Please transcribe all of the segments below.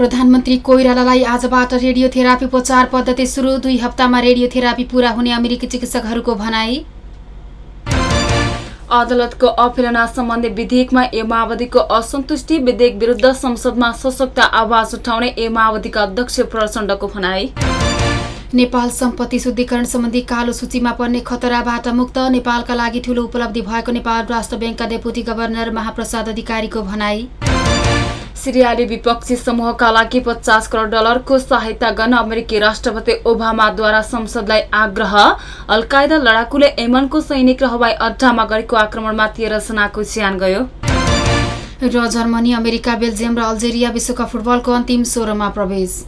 प्रधानमन्त्री कोइरालालाई आजबाट रेडियोथेरापी उपचार पद्धति सुरु। दुई हप्तामा रेडियोथेरापी पूरा हुने अमेरिकी चिकित्सकहरूको भनाई। अदालतको अवहेलना सम्बन्धी विधेयकमा ए माओवादीको असन्तुष्टि विधेयक विरुद्ध संसदमा सशक्त आवाज उठाउने ए माओवादीका अध्यक्ष प्रचण्डको भनाई। नेपाल सम्पत्ति शुद्धिकरण सम्बन्धी कालो सूचीमा पर्ने खतराबाट मुक्त नेपालका लागि ठूलो उपलब्धि भएको नेपाल राष्ट्र ब्याङ्कका डेपुटी गभर्नर महाप्रसाद अधिकारीको भनाई। सिरियाली विपक्षी समूहका लागि पचास करोड डलरको सहायता गर्न अमेरिकी राष्ट्रपति ओबामाद्वारा संसदलाई आग्रह। अलकायदा लडाकुले यमनको सैनिक र हवाई अड्डामा गरेको आक्रमणमा तेह्र जनाको ज्यान गयो। र जर्मनी अमेरिका बेल्जियम र अल्जेरिया विश्वकप फुटबलको अन्तिम सोह्रमा प्रवेश।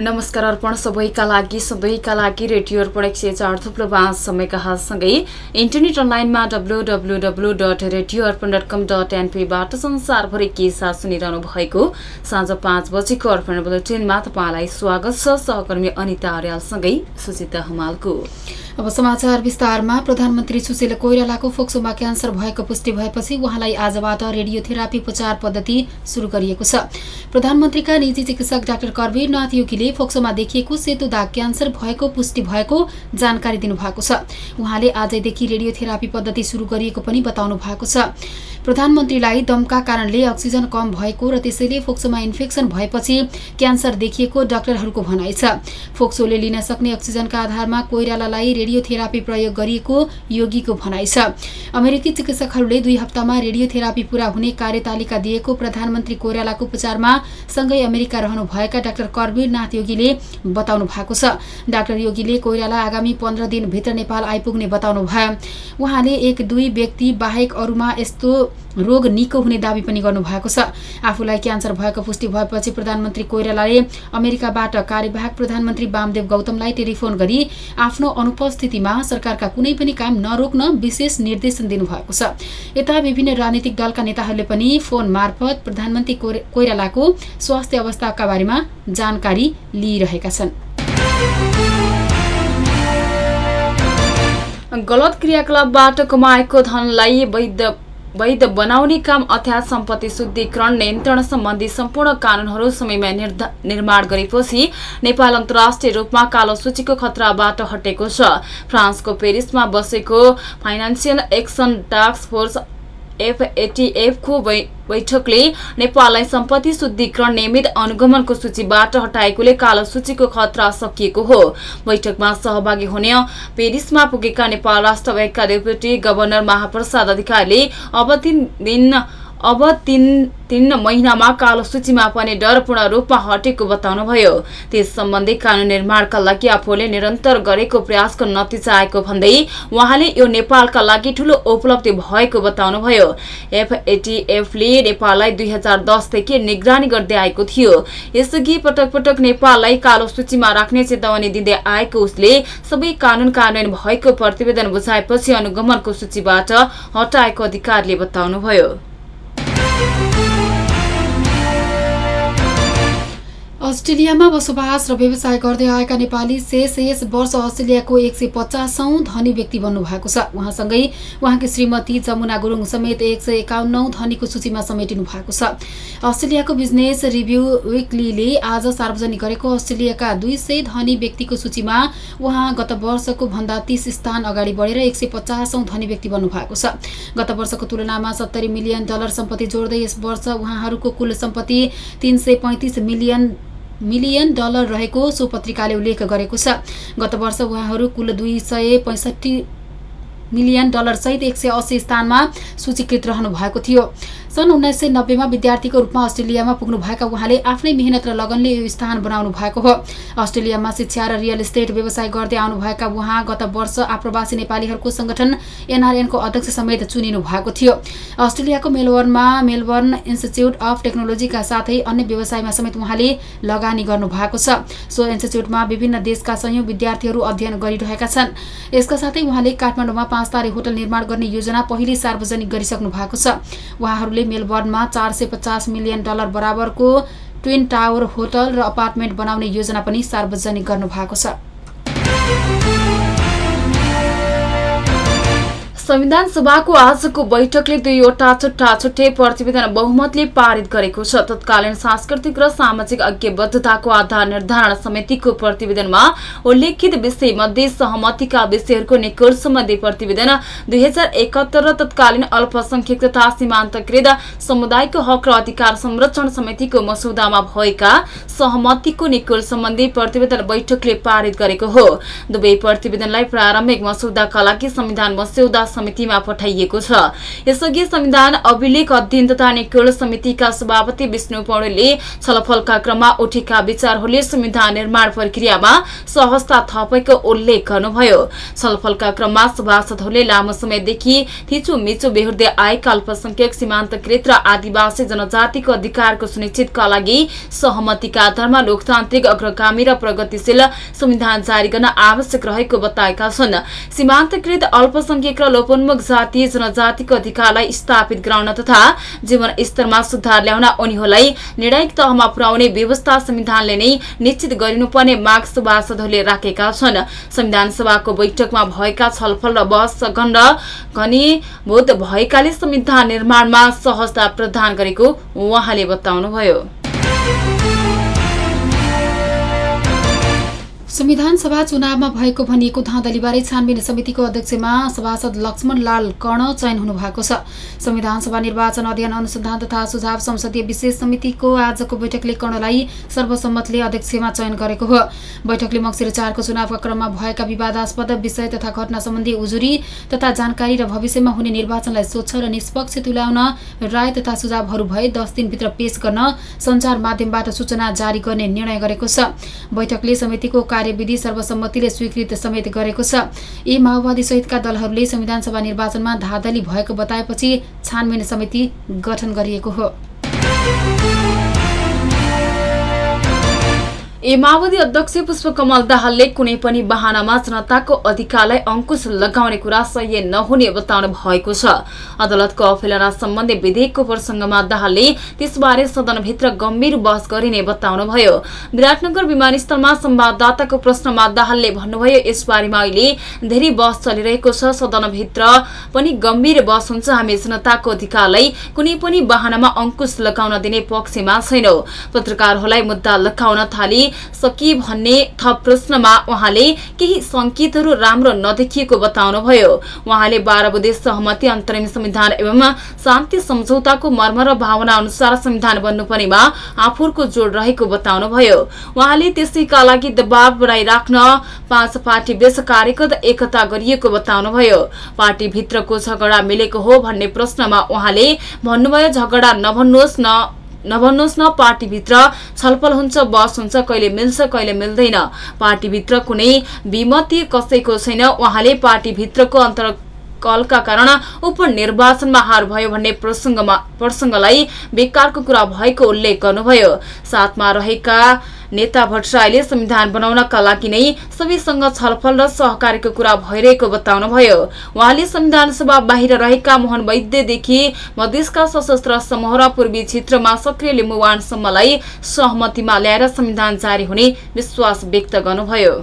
नमस्कार अर्पण सबैका लागि सधैँका लागि रेडियो अर्पण एक सय चार थुप्रो पाँच समयका सँगै इन्टरनेट अनलाइनमा W W W dot radio Arpan dot com dot एनपीबाट संसारभरि के साथ सुनिरहनु भएको साँझ पाँच बजेको अर्पण बुलेटिनमा तपाईँलाई स्वागत छ। सहकर्मी अनिता अर्यालसँगै सुचिता हमालको। अब समाचार विस्तारमा प्रधानमन्त्री सुशील कोइरालाको फोक्सोमा क्यान्सर भएको पुष्टि भएपछि उहाँलाई आजबाट रेडियोथेरापी उपचार पद्धति सुरु गरिएको छ। प्रधानमन्त्रीका निजी चिकित्सक डाक्टर करवीर नाथ योगीले फोक्सोमा देखिएको सेतो दाग क्यान्सर भएको पुष्टि भएको जानकारी दिनुभएको छ। उहाँले आजैदेखि रेडियोथेरापी पद्धति सुरु गरिएको पनि बताउनु भएको छ। प्रधानमन्त्रीलाई दमका कारणले अक्सिजन कम भएको र त्यसैले फोक्सोमा इन्फेक्सन भएपछि क्यान्सर देखिएको डाक्टरहरूको भनाइ छ। फोक्सोले लिन सक्ने अक्सिजनका आधारमा कोइरालालाई रेडियोथेरापी प्रयोग गरिएको योगीको भनाइ छ। अमेरिकी चिकित्सकहरूले दुई हप्तामा रेडियोथेरापी पूरा हुने कार्यतालिका दिएको प्रधानमन्त्री कोइरालाको उपचारमा सँगै अमेरिका रहनुभएका डाक्टर करवीर नाथ योगीले बताउनु भएको छ। डाक्टर योगीले कोइराला आगामी पन्ध्र दिनभित्र नेपाल आइपुग्ने बताउनु भयो उहाँले एक दुई व्यक्ति बाहेक अरूमा यस्तो रोग निको हुने दावी पनि गर्नुभएको छ। आफूलाई क्यान्सर भएको पुष्टि भएपछि प्रधानमन्त्री कोइरालाले अमेरिकाबाट कार्यवाहक प्रधानमन्त्री वामदेव गौतमलाई टेलिफोन गरी आफ्नो अनुपस्थितिमा सरकारका कुनै पनि काम नरोक्न विशेष निर्देशन दिनुभएको छ। यता विभिन्न राजनीतिक दलका नेताहरूले पनि फोन मार्फत प्रधानमन्त्री कोइरालाको स्वास्थ्य अवस्थाका बारेमा जानकारी लिइरहेका छन्। गलत क्रियाकलापबाट कमाएको धनलाई वैध वैध बनाउने काम अर्थात सम्पत्ति शुद्धिकरण नियन्त्रण सम्बन्धी सम्पूर्ण कानूनहरू समयमा निर्माण गरेपछि नेपाल अन्तर्राष्ट्रिय रूपमा कालो सूचीको खतराबाट हटेको छ। फ्रान्सको पेरिसमा बसेको फाइनेन्सियल एक्सन टास्क फोर्स एफएटीएफको बैठकले नेपाललाई सम्पत्ति शुद्धिकरण नियमित अनुगमनको सूचीबाट हटाएकोले कालो सूचीको खतरा सकिएको हो। बैठकमा सहभागी हुने पेरिसमा पुगेका नेपाल राष्ट्र ब्याङ्कका डेपुटी गभर्नर महाप्रसाद अधिकारीले अब तीन दिन अब तीन तीन महिनामा कालो सूचीमा पनि डर पूर्ण रूपमा हटेको बताउनुभयो। त्यस सम्बन्धी कानून निर्माणका लागि आफूले निरन्तर गरेको प्रयासको नतिजा आएको भन्दै उहाँले यो नेपालका लागि ठूलो उपलब्धि भएको बताउनुभयो। एफएटीएफले नेपाललाई दुई हजार दसदेखि निगरानी गर्दै आएको थियो। यसअघि पटक पटक नेपाललाई कालो सूचीमा राख्ने चेतावनी दिँदै आएको उसले सबै कानून कार्यान्वयन भएको प्रतिवेदन बुझाएपछि अनुगमनको सूचीबाट हटाएको अधिकारीले बताउनुभयो। Thank you. अस्ट्रेलियामा बसोबास र व्यवसाय गर्दै आएका नेपाली शेष यस वर्ष अस्ट्रेलियाको एक सय पचासौँ धनी व्यक्ति बन्नु भएको छ। उहाँसँगै उहाँकी श्रीमती जमुना गुरुङ समेत एक सय एकाउन्नौ धनीको सूचीमा समेटिनु भएको छ। अस्ट्रेलियाको बिजनेस रिभ्यू विकलीले आज सार्वजनिक गरेको अस्ट्रेलियाका दुई सय धनी व्यक्तिको सूचीमा उहाँ गत वर्षको भन्दा तीस स्थान अगाडि बढेर एक सय धनी व्यक्ति बन्नु भएको छ। गत वर्षको तुलनामा सत्तरी मिलियन डलर सम्पत्ति जोड्दै यस वर्ष उहाँहरूको कुल सम्पत्ति तीन मिलियन मिलियन डलर रहेको सो पत्रिकाले उल्लेख गरेको छ। गत वर्ष उहाँहरू कुल दुई सय पैँसठी मिलियन डलरसहित एक सय अस्सी स्थानमा सूचीकृत रहनु भएको थियो। सन् उन्नाइस सय नब्बेमा विद्यार्थीको रूपमा अस्ट्रेलियामा पुग्नुभएका उहाँले आफ्नै मेहनत र लगनले यो स्थान बनाउनु भएको हो। अस्ट्रेलियामा शिक्षा र रियल इस्टेट व्यवसाय गर्दै आउनुभएका उहाँ गत वर्ष आप्रवासी नेपालीहरूको संगठन एनआरएनको अध्यक्ष समेत चुनिनु भएको थियो। अस्ट्रेलियाको मेलबर्नमा मेलबर्न इन्स्टिच्युट अफ टेक्नोलोजीका साथै अन्य व्यवसायमा समेत उहाँले लगानी गर्नु भएको छ। सो इन्स्टिच्युटमा विभिन्न देशका संयौं विद्यार्थीहरू अध्ययन गरिरहेका छन्। यसका साथै उहाँले काठमाडौँमा पाँच तारे होटल निर्माण गर्ने योजना पहिले सार्वजनिक गरिसक्नु भएको छ। उहाँहरूले मेलबर्नमा चार सय पचास मिलियन डलर बराबरको ट्विन टावर होटल र अपार्टमेन्ट बनाउने योजना पनि सार्वजनिक गर्नु भएको छ। संविधान सभाको आजको बैठकले दुईवटा छुट्टा छुट्टै प्रतिवेदन बहुमतले पारित गरेको छ। तत्कालीन सांस्कृतिक र सामाजिक ऐक्यबद्धताको आधार निर्धारण समितिको प्रतिवेदनमा उल्लेखित विषय मध्ये सहमतिका विषयहरूको निकोल सम्बन्धी प्रतिवेदन दुई र तत्कालीन अल्पसंख्यक तथा सीमान्तकृत समुदायको हक र अधिकार संरक्षण समितिको मसौदामा भएका सहमतिको निकोल सम्बन्धी प्रतिवेदन बैठकले पारित गरेको हो। दुवै प्रतिवेदनलाई प्रारम्भिक मसौदाका लागि संविधान मस्यौदा समितिमा पठाइएको छ। यसअघि संविधान अभिलेख अध्ययन तथा निकोल समितिका सभापति विष्णु पौडेलले छलफलका क्रममा उठेका विचारहरूले संविधान निर्माण प्रक्रियामा सहजता थपेको उल्लेख गर्नुभयो। छलफलका क्रममा सभासदहरूले लामो समयदेखि थिचोमिचो बेहोर्दै आएका अल्पसंख्यक सीमान्तकृत र आदिवासी जनजातिको अधिकारको सुनिश्चितका लागि सहमतिका आधारमा लोकतान्त्रिक अग्रगामी र प्रगतिशील संविधान जारी गर्न आवश्यक रहेको बताएका छन्। सीमान्तकृत अल्पसंख्यक र लोपोन्मुख जाति जनजातिको अधिकारलाई स्थापित गराउन तथा जीवन स्तरमा सुधार ल्याउन उनीहरूलाई निर्णायक तहमा पुर्याउने व्यवस्था संविधानले नै निश्चित गरिनुपर्ने माग सभासदहरूले राखेका छन्। संविधान सभाको बैठकमा भएका छलफल र बहस र घनीभूत भएकाले संविधान निर्माणमा सहजता प्रदान गरेको उहाँले बताउनुभयो। संविधान सभा चुनावमा भएको भनिएको धाँधलीबारे छानबिन समितिको अध्यक्षमा सभासद लक्ष्मण लाल कर्ण चयन हुनुभएको छ। संविधान सभा निर्वाचन अध्ययन अनुसन्धान तथा सुझाव संसदीय विशेष समितिको आजको बैठकले कर्णलाई सर्वसम्मतले अध्यक्षमा चयन गरेको हो। बैठकले मक्सिर चारको चुनावका क्रममा भएका विवादास्पद विषय तथा घटना सम्बन्धी उजुरी तथा जानकारी र भविष्यमा हुने निर्वाचनलाई स्वच्छ र निष्पक्ष तुल्याउन राय तथा सुझावहरू भए दस दिनभित्र पेश गर्न सञ्चार माध्यमबाट सूचना जारी गर्ने निर्णय गरेको छ। बैठकले समितिको कार्यविधि सर्वसम्मतिले स्वीकृत समेत गरेको छ। यी माओवादी सहितका दलहरूले संविधानसभा निर्वाचनमा धाँधली भएको बताएपछि छानबिन समिति गठन गरिएको हो। ए माओवादी अध्यक्ष पुष्पकमल दाहालले कुनै पनि वाहनामा जनताको अधिकारलाई अंकुश लगाउने कुरा सही नहुने बताउनु भएको छ अदालतको अफेलना सम्बन्धी विधेयकको प्रसंगमा दाहालले त्यसबारे सदनभित्र गम्भीर बहस गरिने बताउनुभयो विराटनगर विमानस्थलमा संवाददाताको प्रश्नमा दाहालले भन्नुभयो यसबारेमा अहिले धेरै बहस चलिरहेको छ सदनभित्र पनि गम्भीर बहस हुन्छ हामी जनताको अधिकारलाई कुनै पनि वाहनामा अंकुश लगाउन दिने पक्षमा छैनौ पत्रकारहरूलाई मुद्दा लगाउन थाली सकिए भन्ने थप प्रश्नमा उहाँले केही संकेतहरू राम्रो नदेखिएको बताउनुभयो। उहाँले बाह्र बुधे सहमति अन्तरिम संविधान एवं शान्ति सम्झौताको मर्म र भावना अनुसार संविधान बन्नुपर्नेमा आफूहरूको जोड रहेको बताउनुभयो। उहाँले त्यसैका लागि दबाव बनाइराख्न पाँच पार्टी बेस कार्यगत एकता गरिएको बताउनुभयो। पार्टीभित्रको झगडा मिलेको हो भन्ने प्रश्नमा उहाँले भन्नुभयो झगडा नभन्नुहोस् न नभन्नुहोस् न पार्टीभित्र छलफल हुन्छ बस हुन्छ कहिले मिल्छ कहिले मिल्दैन। पार्टीभित्र कुनै विमति कसैको छैन। उहाँले पार्टीभित्रको अन्तर कलका कारण उपनिर्वाचनमा हार भयो भन्ने प्रसङ्गमा प्रसङ्गलाई बेकारको कुरा भएको उल्लेख गर्नुभयो। साथमा रहेका नेता भट्टराईले संविधान बनाउनका लागि नै सबैसँग छलफल र सहकार्यको कुरा भइरहेको बताउनुभयो। उहाँले संविधान सभा बाहिर रहेका मोहन वैद्यदेखि मधेसका सशस्त्र समूह र पूर्वी क्षेत्रमा सक्रिय लिम्बुवानसम्मलाई सहमतिमा ल्याएर संविधान जारी हुने विश्वास व्यक्त गर्नुभयो।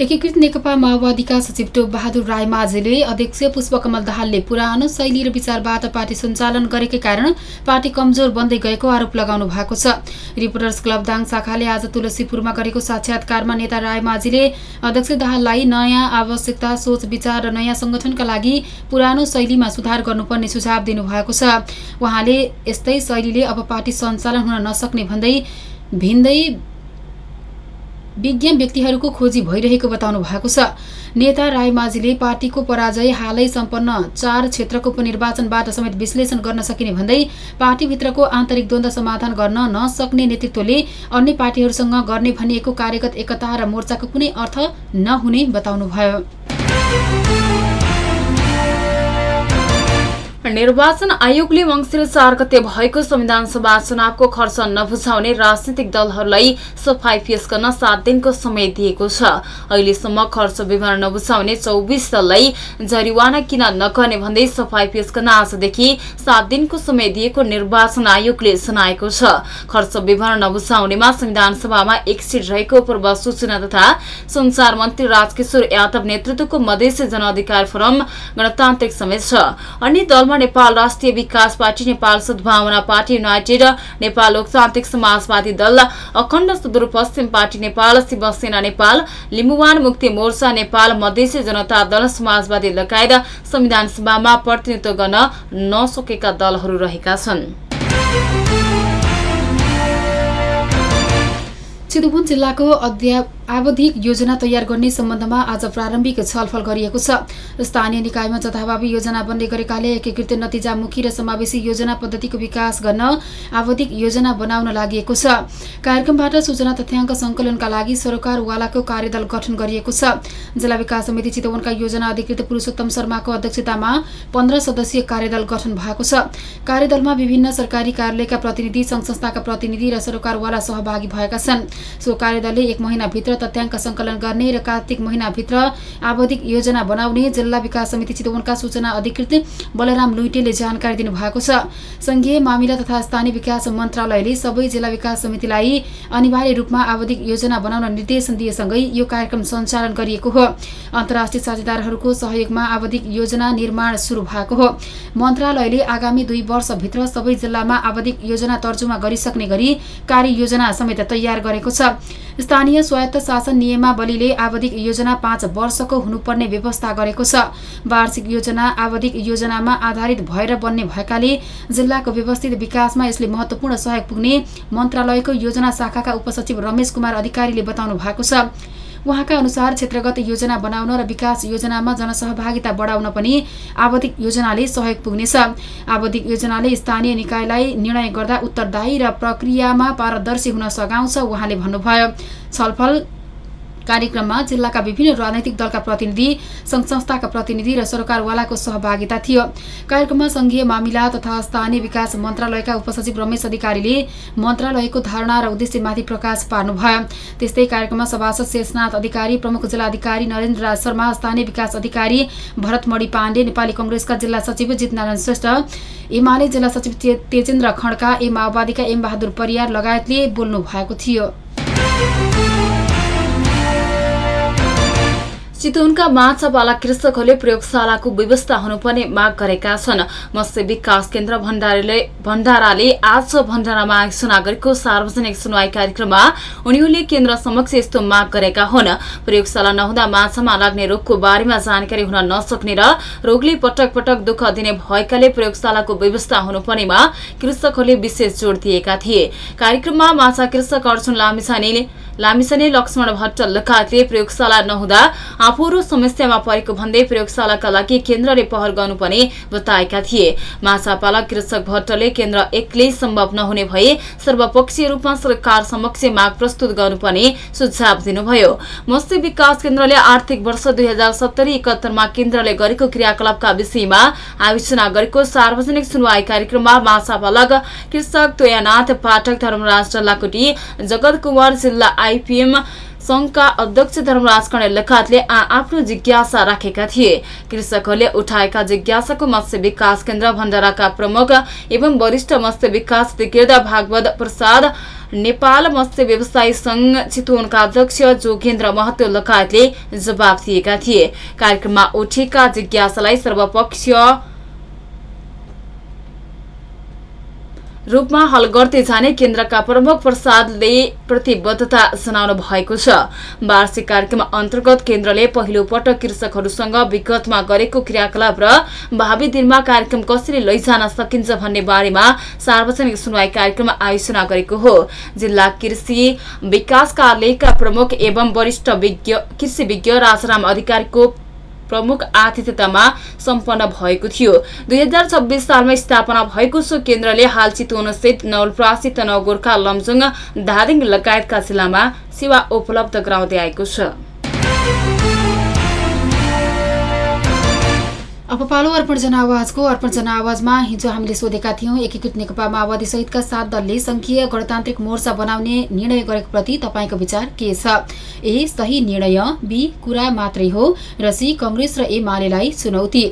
एकीकृत नेकपा माओवादीका सचिव टोप बहादुर राय माझेले अध्यक्ष पुष्पकमल दाहालले पुरानो शैली र विचारबाट पार्टी सञ्चालन गरेकै कारण पार्टी कमजोर बन्दै गएको आरोप लगाउनु भएको छ। रिपोर्टर्स क्लब दाङ शाखाले आज तुलसीपुरमा गरेको साक्षात्कारमा नेता राय माझीले अध्यक्ष दाहाललाई नयाँ आवश्यकता सोच विचार र नयाँ संगठनका लागि पुरानो शैलीमा सुधार गर्नुपर्ने सुझाव दिनुभएको छ। उहाँले यस्तै शैलीले अब पार्टी सञ्चालन हुन नसक्ने भन्दै भिन्दै विज्ञ व्यक्तिहरूको खोजी भइरहेको बताउनु भएको छ। नेता रायमाझीले पार्टीको पराजय हालै सम्पन्न चार क्षेत्रको उपनिर्वाचनबाट समेत विश्लेषण गर्न सकिने भन्दै पार्टीभित्रको आन्तरिक द्वन्द समाधान गर्न नसक्ने नेतृत्वले अन्य पार्टीहरूसँग गर्ने भनिएको कार्यगत एकता र मोर्चाको कुनै अर्थ नहुने बताउनुभयो। निर्वाचन आयोगले मङ्सिर चार गते भएको संविधान सभा चुनावको खर्च नबुझाउने राजनैतिक दलहरूलाई सफाई पेश गर्न सात दिनको समय दिएको छ। अहिलेसम्म खर्च विवरण नबुझाउने चौबिस दललाई जरिवाना किन नगर्ने भन्दै सफाई पेश गर्न आजदेखि सात दिनको समय दिएको निर्वाचन आयोगले जनाएको छ। खर्च विवरण नबुझाउनेमा संविधान सभामा एक सिट रहेको पूर्व सूचना तथा संचार मन्त्री राजकिशोर यादव नेतृत्वको मधेसी जनअधिकार फोरम गणतान्त्रिक समेत छ। अन्य दलमा नेपाल राष्ट्रिय विकास पार्टी नेपाल सद्भावना पार्टी युनाइटेड नेपाल लोकतान्त्रिक समाजवादी दल अखण्ड सुदूरपश्चिम पार्टी नेपाल शिवसेना नेपाल लिम्बुवान मुक्ति मोर्चा नेपाल मधेसी जनता दल समाजवादी लगायत संविधान सभामा प्रतिनिधित्व गर्न नसकेका दलहरू रहेका छन्। चितुवन जिल्लाको आवधिक योजना तयार गर्ने सम्बन्धमा आज प्रारम्भिक छलफल गरिएको छ। स्थानीय निकायमा जथाभावी योजना बन्ने गरेकाले एकीकृत नतिजामुखी र समावेशी योजना पद्धतिको विकास गर्न आवधिक योजना बनाउन लागि छ। कार्यक्रमबाट सूचना तथ्याङ्क सङ्कलनका लागि सरकारवालाको कार्यदल गठन गरिएको छ। जिल्ला विकास समिति चितवनका योजना अधिकृत पुरुषोत्तम शर्माको अध्यक्षतामा पन्ध्र सदस्यीय कार्यदल गठन भएको छ। कार्यदलमा विभिन्न सरकारी कार्यालयका प्रतिनिधि संघ संस्थाका प्रतिनिधि र सरकारवाला सहभागी भएका छन्। सो कार्यदलले एक महिनाभित्र तथ्याङ्क सङ्कलन गर्ने र कार्तिक महिनाभित्र आवधिक योजना बनाउने जिल्ला विकास समिति चितवनका सूचना अधिकृत बलराम लुइटेले जानकारी दिनुभएको छ। संघीय मामिला तथा स्थानीय विकास मन्त्रालयले सबै जिल्ला विकास समितिलाई अनिवार्य रूपमा आवधिक योजना बनाउन निर्देशन दिएसँगै यो कार्यक्रम सञ्चालन गरिएको हो। अन्तर्राष्ट्रिय साझेदारहरूको सहयोगमा आवधिक योजना निर्माण सुरु भएको हो। मन्त्रालयले आगामी दुई वर्षभित्र सबै जिल्लामा आवधिक योजना तर्जुमा गरिसक्ने गरी कार्ययोजना समेत तयार गरेको छ। स्थानीय स्वायत्त शासन नियमावलीले आवधिक योजना पाँच वर्षको हुनुपर्ने व्यवस्था गरेको छ। वार्षिक योजना आवधिक योजनामा आधारित भएर बन्ने भएकाले जिल्लाको व्यवस्थित विकासमा यसले महत्वपूर्ण सहयोग पुग्ने मन्त्रालयको योजना शाखाका उपसचिव रमेश कुमार अधिकारीले बताउनु भएको छ। उहाँका अनुसार क्षेत्रगत योजना बनाउन र विकास योजनामा जनसहभागिता बढाउन पनि आवधिक योजनाले सहयोग पुग्नेछ। आवधिक योजनाले स्थानीय निकायलाई निर्णय गर्दा उत्तरदायी र प्रक्रियामा पारदर्शी हुन सघाउँछ उहाँले भन्नुभयो। छलफल कार्यक्रममा जिल्लाका विभिन्न राजनैतिक दलका प्रतिनिधि संघ संस्थाका प्रतिनिधि र सरकारवालाको सहभागिता थियो। कार्यक्रममा संघीय मामिला तथा स्थानीय विकास मन्त्रालयका उपसचिव रमेश अधिकारीले मन्त्रालयको धारणा र उद्देश्यमाथि प्रकाश पार्नुभयो। त्यस्तै कार्यक्रममा सभासद शेषनाथ अधिकारी प्रमुख जिल्लाधिकारी नरेन्द्र राज शर्मा स्थानीय विकास अधिकारी भरतमणि पाण्डे नेपाली कंग्रेसका जिल्ला सचिव जितनारायण श्रेष्ठ एमाले जिल्ला सचिव तेजेन्द्र खड्का ए माओवादीका एम बहादुर परियार लगायतले बोल्नु भएको थियो। चितवनका माछापाला कृषकहरूले प्रयोगशालाको व्यवस्था हुनुपर्ने माग गरेका छन्। मत्स्य विकास केन्द्र भण्डारीले भण्डाराले आज भण्डारामा आयोजना गरेको सार्वजनिक सुनवाई कार्यक्रममा उनीहरूले केन्द्र समक्ष यस्तो माग गरेका हुन्। प्रयोगशाला नहुँदा माछामा लाग्ने रोगको बारेमा जानकारी हुन नसक्ने र रोगले पटक पटक दुःख दिने भएकाले प्रयोगशालाको व्यवस्था हुनुपर्नेमा कृषकहरूले विशेष जोड़ दिएका थिए। कार्यक्रममा माछा कृषक अर्जुन लामिसने लक्ष्मण भट्ट लगायतले प्रयोगशाला नहुँदा आफूहरू समस्यामा परेको भन्दै प्रयोगशालाका लागि केन्द्रले पहल गर्नुपर्ने बताएका थिए। माछापालक कृषक भट्टले केन्द्र एक्लै सम्भव नहुने भए सर्वपक्षीय रूपमा सरकार समक्ष माग प्रस्तुत गर्नुपर्ने सुझाव दिनुभयो। मत्स्य विकास केन्द्रले आर्थिक वर्ष दुई हजार सत्तरी एकहत्तरमा केन्द्रले गरेको क्रियाकलापका विषयमा आयोजना गरेको सार्वजनिक सुनवाई कार्यक्रममा माछापालक कृषक तोयानाथ पाठक धर्मराज डल्लाकोटी जगत कुमार जिल्ला आइपिएम संघका अध्यक्ष धर्मराज कणेल लगायतले आफ्नो जिज्ञासा राखेका थिए। कृषकहरूले उठाएका जिज्ञासाको मत्स्य विकास केन्द्र भण्डाराका प्रमुख एवं वरिष्ठ मत्स्य विकास अधिकृत भागवत प्रसाद नेपाल मत्स्य व्यवसायी संघ चितवनका अध्यक्ष जोगेन्द्र महतो लगायतले जवाब दिएका थिए। कार्यक्रममा उठेका जिज्ञासालाई सर्वपक्षीय रूपमा हल गर्दै जाने केन्द्रका प्रमुख प्रसादले प्रतिबद्धता जनाउनु भएको छ। वार्षिक कार्यक्रम अन्तर्गत केन्द्रले पहिलो पटक कृषकहरूसँग विगतमा गरेको क्रियाकलाप र भावी दिनमा कार्यक्रम कसरी लैजान सकिन्छ भन्ने बारेमा सार्वजनिक सुनवाई कार्यक्रम आयोजना गरेको हो। जिल्ला कृषि विकास कार्यालयका प्रमुख एवं वरिष्ठ कृषि विज्ञ राजाराम अधिकारीको प्रमुख आतिथ्यतामा सम्पन्न भएको थियो। दुई हजार छब्बिस सालमा स्थापना भएको सो केन्द्रले हाल चितवनस्थित नवलप्रासी तनव गोर्खा लमजुङ धादिङ लगायतका जिल्लामा सेवा उपलब्ध गराउँदै आएको छ। अब पालो अर्पण जनआवाजको अर्पण जनआवाजमा हिजो हामीले सोधेका थियौँ एकीकृत नेकपा माओवादी सहितका सात दलले संघीय गणतान्त्रिक मोर्चा बनाउने निर्णय गरेको प्रति तपाईँको विचार के छ? ए सही निर्णय बी कुरा मात्रै हो र सी कंग्रेस र एमालेलाई चुनौती।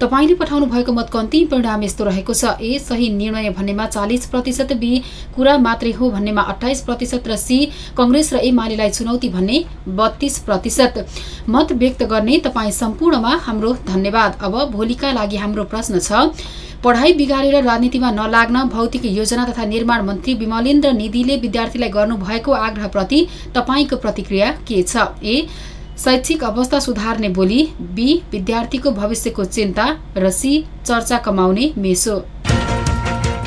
तपाईँले पठाउनु भएको मतको अन्तिम परिणाम यस्तो रहेको छ। ए सही निर्णय भन्नेमा चालिस प्रतिशत बी कुरा मात्रै हो भन्नेमा अठाइस प्रतिशत र सी कंग्रेस र एमालेलाई चुनौती भन्ने बत्तीस प्रतिशत। मत व्यक्त गर्ने तपाईँ सम्पूर्णमा हाम्रो धन्यवाद। अब भोलिका लागि हाम्रो प्रश्न छ। पढाइ बिगारेर राजनीतिमा नलाग्न भौतिक योजना तथा निर्माण मन्त्री विमलेन्द्र निधिले विद्यार्थीलाई गर्नुभएको आग्रहप्रति तपाईँको प्रतिक्रिया के छ? ए शैक्षिक अवस्था सुधार्ने बोली बी विद्यार्थीको भविष्यको चिन्ता र सी चर्चा कमाउने मेसो।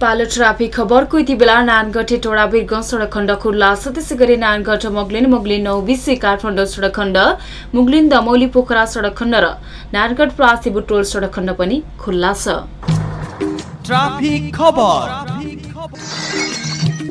पालो ट्राफिक खबरको यति बेला नानगढे टोडा वीरगंज सडक खण्ड खुल्ला। छ त्यसै गरी नानगढ मोगलिन मोगलिन नौ बिसी काठमाडौँ सडक खण्ड मुगलिन दमौली पोखरा सडक खण्ड र नानगढ प्रासी बुटोल सडक खण्ड पनि खुल्ला छ।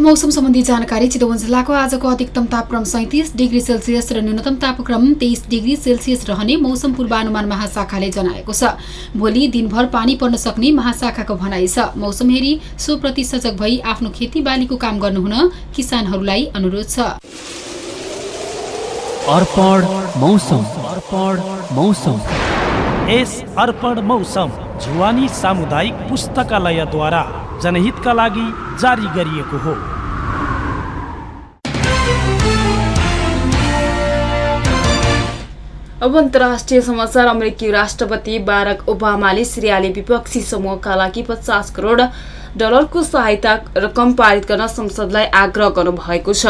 मौसम सम्बन्धी जानकारी चितवन जिल्लाको आजको अधिकतम तापक्रम सैतिस डिग्री सेल्सियस र न्यूनतम तापक्रम तेइस डिग्री सेल्सियस रहने मौसम पूर्वानुमान महाशाखाले जनाएको छ। भोलि दिनभर पानी पर्न सक्ने महाशाखाको भनाइ छ। मौसम हेरी सोप्रति सजग भई आफ्नो खेतीबालीको काम गर्नुहुन किसानहरूलाई अनुरोध छ। जुवानी सामुदायिक पुस्तकालयद्वारा। जनहितका लागि जारी गरिएको हो। अब अन्तर्राष्ट्रिय समाचार अमेरिकी राष्ट्रपति बाराक ओबामाले सिरियाली विपक्षी समूहका लागि पचास करोड डलरको सहायता रकम पारित गर्न संसदलाई आग्रह गर्नुभएको छ।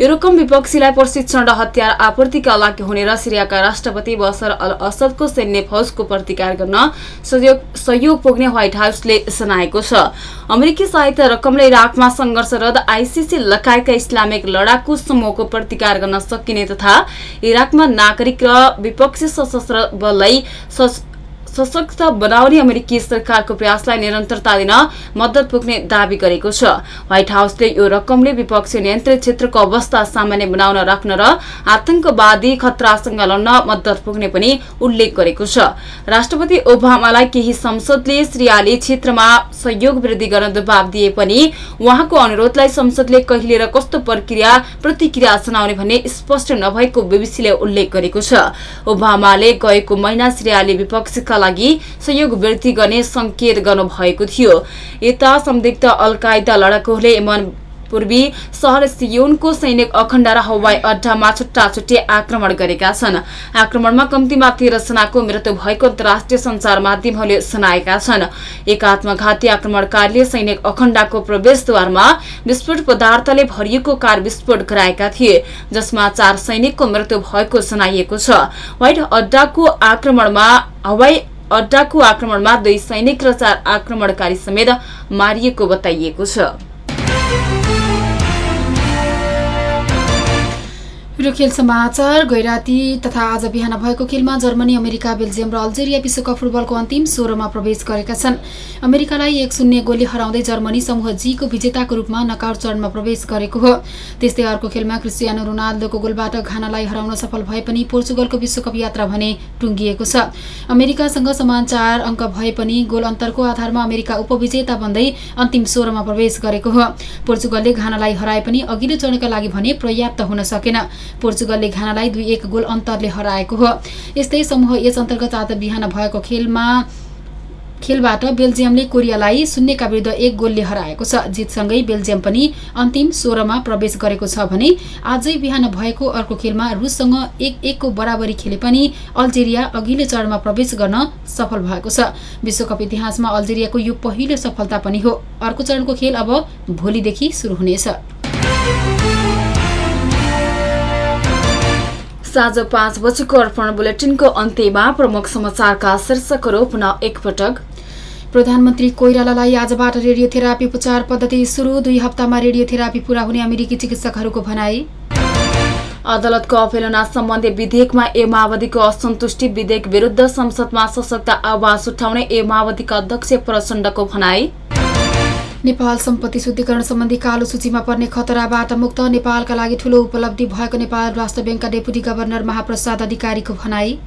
यो रकम विपक्षीलाई प्रशिक्षण र हतियार आपूर्तिका लागि हुने र सिरियाका राष्ट्रपति बसर अल असदको सैन्य फौजको प्रतिकार गर्न सहयोग पुग्ने व्हाइट हाउसले जनाएको छ। अमेरिकी सहायता रकमले इराकमा संघर्षरत आइसिसी लगायतका इस्लामिक लडाकु समूहको प्रतिकार गर्न सकिने तथा इराकमा नागरिक र विपक्षी सशस्त्र बललाई सशक्त बनाउने अमेरिकी सरकारको प्रयासलाई निरन्तरता दिन मद्दत पुग्ने दावी गरेको छ। व्हाइट हाउसले यो रकमले विपक्षी नियन्त्रित क्षेत्रको अवस्था सामान्य बनाउन राख्न र आतंकवादी खतरासँग लड्न मद्दत पुग्ने पनि उल्लेख गरेको छ। राष्ट्रपति ओबामालाई केही संसदले सिरियाली क्षेत्रमा सहयोग वृद्धि गर्न दबाव दिए पनि उहाँको अनुरोधलाई संसदले कहिले र कस्तो प्रक्रिया प्रतिक्रिया जनाउने भन्ने स्पष्ट नभएको बीबीसीले उल्लेख गरेको छ। ओबामाले गएको महिना सिरियाली विपक्षका लागि सहयोग वृद्धि गर्ने संकेत गर्नुभएको थियो। यता संदिग्ध अल कायदा लडाकुहरूले यमन पूर्वी सहर सियोनको सैनिक अखण्ड र हवाई अड्डामा छुट्टा छुट्टै आक्रमण गरेका छन्। आक्रमणमा कम्तीमा तेह्र जनाको मृत्यु भएको अन्तर्राष्ट्रिय संचार माध्यमहरूले सुनाएका छन्। एक आत्मघाती आक्रमणकारीले सैनिक अखण्डाको प्रवेशद्वारमा विस्फोट पदार्थले भरिएको कार विस्फोट गराएका थिए जसमा चार सैनिकको मृत्यु भएको जनाइएको छ। व्हाइट अड्डाको आक्रमणमा हवाई अड्डाको आक्रमणमा दुई सैनिक र चार आक्रमणकारी समेत मारिएको बताइएको छ। खेल समाचार गैराती तथा आज बिहान भएको खेलमा जर्मनी अमेरिका बेल्जियम र अल्जेरिया विश्वकप फुटबलको अन्तिम सोह्रमा प्रवेश गरेका छन्। अमेरिकालाई एक शून्य गोलले हराउँदै जर्मनी समूह जीको विजेताको रूपमा नकआउट चरणमा प्रवेश गरेको हो। त्यस्तै अर्को खेलमा क्रिस्टियानो रोनाल्डोको गोलबाट घानालाई हराउन सफल भए पनि पोर्चुगलको विश्वकप यात्रा भने टुङ्गिएको छ। अमेरिकासँग समान चार अङ्क भए पनि गोल अन्तरको आधारमा अमेरिका उपविजेता बन्दै अन्तिम सोह्रमा प्रवेश गरेको हो। पोर्चुगलले घानालाई हराए पनि अघिल्लो चरणका लागि भने पर्याप्त हुन सकेन। पोर्चुगलले घानालाई दुई एक गोल अन्तरले हराएको हो। यस्तै समूह यस अन्तर्गत आज बिहान भएको खेलमा खेलबाट बेल्जियमले कोरियालाई शून्यका विरुद्ध एक गोलले हराएको छ। जितसँगै बेल्जियम पनि अन्तिम सोह्रमा प्रवेश गरेको छ भने आजै बिहान भएको अर्को खेलमा रुससँग एक एकको बराबरी खेले पनि अल्जेरिया अघिल्लो चरणमा प्रवेश गर्न सफल भएको छ। विश्वकप इतिहासमा अल्जेरियाको यो पहिलो सफलता पनि हो। अर्को चरणको खेल अब भोलिदेखि सुरु हुनेछ। साँझ पाँच बजेको अर्पण बुलेटिनको अन्त्यमा प्रमुख समाचारका शीर्षकहरू पुनः एकपटक। प्रधानमन्त्री कोइरालालाई आजबाट रेडियोथेरापी उपचार पद्धति सुरु। दुई हप्तामा रेडियोथेरापी पूरा हुने अमेरिकी चिकित्सकहरूको भनाई। अदालतको अवहेलना सम्बन्धी विधेयकमा ए माओवादीको असन्तुष्टि विधेयक विरुद्ध संसदमा सशक्त आवाज उठाउने ए माओवादीका अध्यक्ष प्रचण्डको भनाई। नेपाल सम्पत्ति शुद्धिकरण सम्बन्धी कालो सूचीमा पर्ने खतराबाट मुक्त नेपालका लागि ठूलो उपलब्धि भएको नेपाल राष्ट्र ब्याङ्कका डेपुटी गभर्नर महाप्रसाद अधिकारीको भनाई।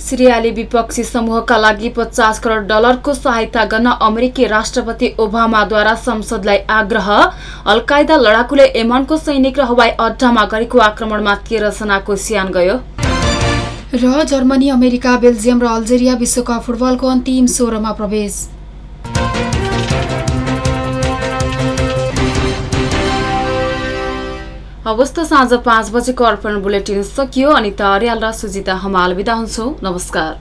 सिरियाली विपक्षी समूहका लागि पचास करोड डलरको सहायता गर्न अमेरिकी राष्ट्रपति ओबामाद्वारा संसदलाई आग्रह। अलकायदा लडाकुले यमनको सैनिक र हवाई अड्डामा गरेको आक्रमणमा तेह्र जनाको स्यान गयो। र जर्मनी अमेरिका बेल्जियम र अल्जेरिया विश्वकप फुटबलको अन्तिम सोह्रमा प्रवेश। अवस्था साँझ पाँच बजेको अर्पण बुलेटिन सकियो अनिता अर्याल र सुजिता हमाल विदा हुन्छौ। नमस्कार।